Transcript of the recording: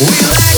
We like.